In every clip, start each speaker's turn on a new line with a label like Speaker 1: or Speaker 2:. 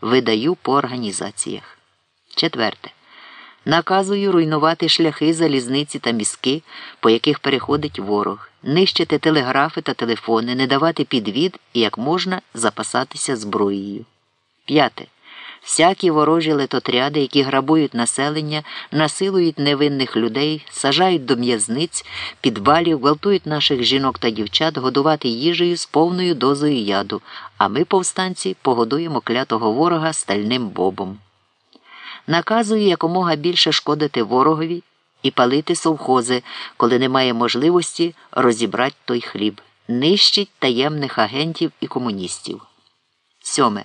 Speaker 1: видаю по організаціях. Четверте. Наказую руйнувати шляхи, залізниці та мізки, по яких переходить ворог, нищити телеграфи та телефони, не давати підвід і як можна запасатися зброєю. П'яте. Всякі ворожі летотряди, які грабують населення, насилують невинних людей, сажають до м'язниць, підвалів, гвалтують наших жінок та дівчат, годувати їжею з повною дозою яду, а ми, повстанці, погодуємо клятого ворога стальним бобом. Наказую якомога більше шкодити ворогові і палити совхози, коли немає можливості розібрати той хліб, нищить таємних агентів і комуністів. Сьоме.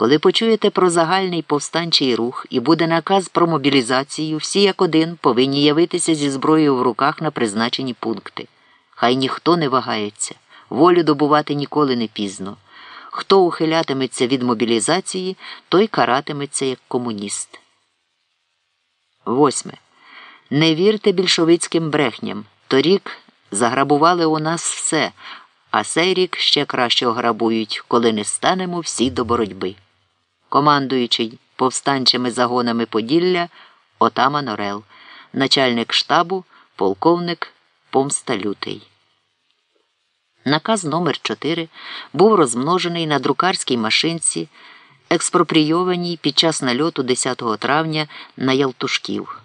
Speaker 1: Коли почуєте про загальний повстанчий рух і буде наказ про мобілізацію, всі як один повинні явитися зі зброєю в руках на призначені пункти. Хай ніхто не вагається, волю добувати ніколи не пізно. Хто ухилятиметься від мобілізації, той каратиметься як комуніст. Восьме. Не вірте більшовицьким брехням. Торік заграбували у нас все, а сей рік ще краще ограбують, коли не станемо всі до боротьби. Командуючий повстанчими загонами Поділля Отаман Орел, начальник штабу, полковник Помста Лютий. Наказ номер 4 був розмножений на друкарській машинці, експропрійованій під час нальоту 10 травня на Ялтушків.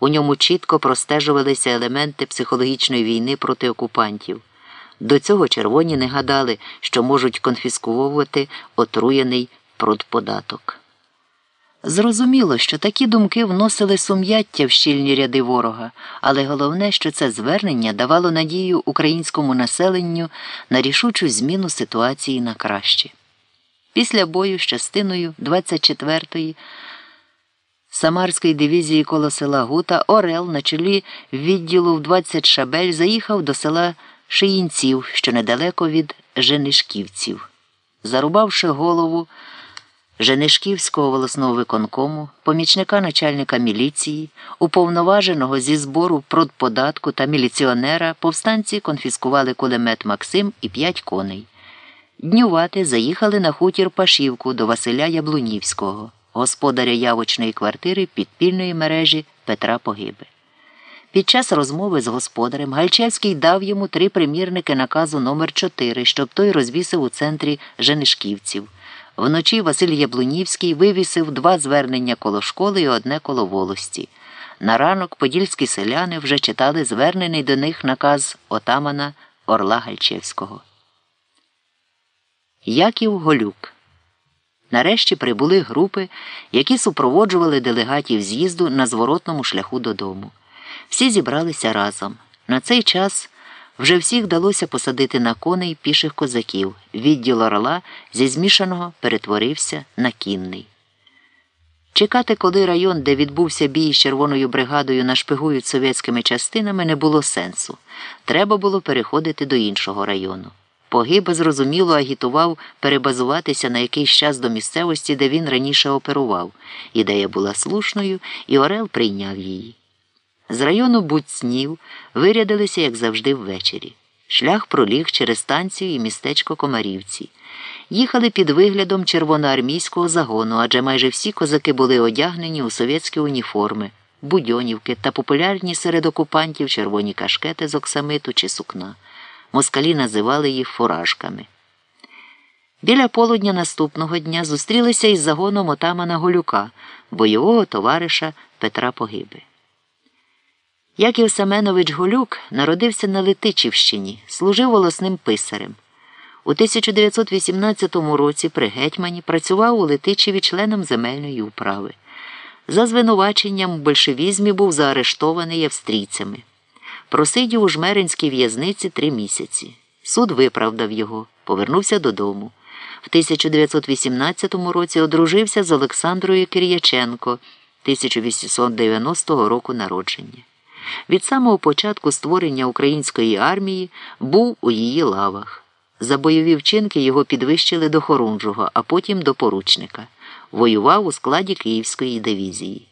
Speaker 1: У ньому чітко простежувалися елементи психологічної війни проти окупантів. До цього червоні не гадали, що можуть конфіскувати отруєний продподаток. Зрозуміло, що такі думки вносили сум'яття в щільні ряди ворога, але головне, що це звернення давало надію українському населенню на рішучу зміну ситуації на краще. Після бою з частиною 24-ї Самарської дивізії коло села Гута Орел на чолі відділу в 20 шабель заїхав до села Шиїнців, що недалеко від Женишківців. Зарубавши голову. Женишківського волосного виконкому, помічника начальника міліції, уповноваженого зі збору продподатку та міліціонера, повстанці конфіскували кулемет Максим і п'ять коней. Днювати заїхали на хутір Пашівку до Василя Яблунівського, господаря явочної квартири підпільної мережі Петра Погиби. Під час розмови з господарем Гальчевський дав йому три примірники наказу номер 4 щоб той розвісив у центрі Женишківців. Вночі Василь Яблунівський вивісив два звернення коло школи і одне коло волості. На ранок подільські селяни вже читали звернений до них наказ отамана Орла Гальчевського. Яків Голюк. Нарешті прибули групи, які супроводжували делегатів з'їзду на зворотному шляху додому. Всі зібралися разом. На цей час вже всіх вдалося посадити на коней піших козаків. Відділ орла зі змішаного перетворився на кінний. Чекати, коли район, де відбувся бій з червоною бригадою, нашпигують совєтськими частинами, не було сенсу. Треба було переходити до іншого району. Погиба зрозуміло агітував перебазуватися на якийсь час до місцевості, де він раніше оперував. Ідея була слушною, і Орел прийняв її. З району Буцнів вирядилися, як завжди, ввечері. Шлях проліг через станцію і містечко Комарівці. Їхали під виглядом червоноармійського загону, адже майже всі козаки були одягнені у совєтські уніформи, будьонівки та популярні серед окупантів червоні кашкети з оксамиту чи сукна. Москалі називали їх фуражками. Біля полудня наступного дня зустрілися із загоном отамана Голюка, бойового товариша Петра Погиби. Яків Семенович Голюк народився на Летичівщині, служив волосним писарем. У 1918 році при гетьмані працював у Летичеві членом земельної управи. За звинуваченням в большевізмі був заарештований австрійцями. Просидів у жмеринській в'язниці три місяці. Суд виправдав його, повернувся додому. В 1918 році одружився з Олександрою Кир'яченко 1890 року народження. Від самого початку створення української армії був у її лавах. За бойові вчинки його підвищили до хорунжого, а потім до поручника. Воював у складі Київської дивізії.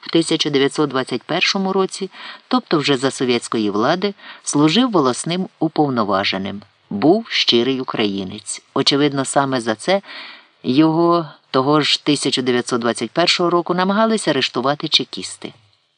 Speaker 1: В 1921 році, тобто вже за совєтської влади, служив волосним уповноваженим. Був щирий українець. Очевидно, саме за це Його того ж 1921 року намагалися арештувати чекісти.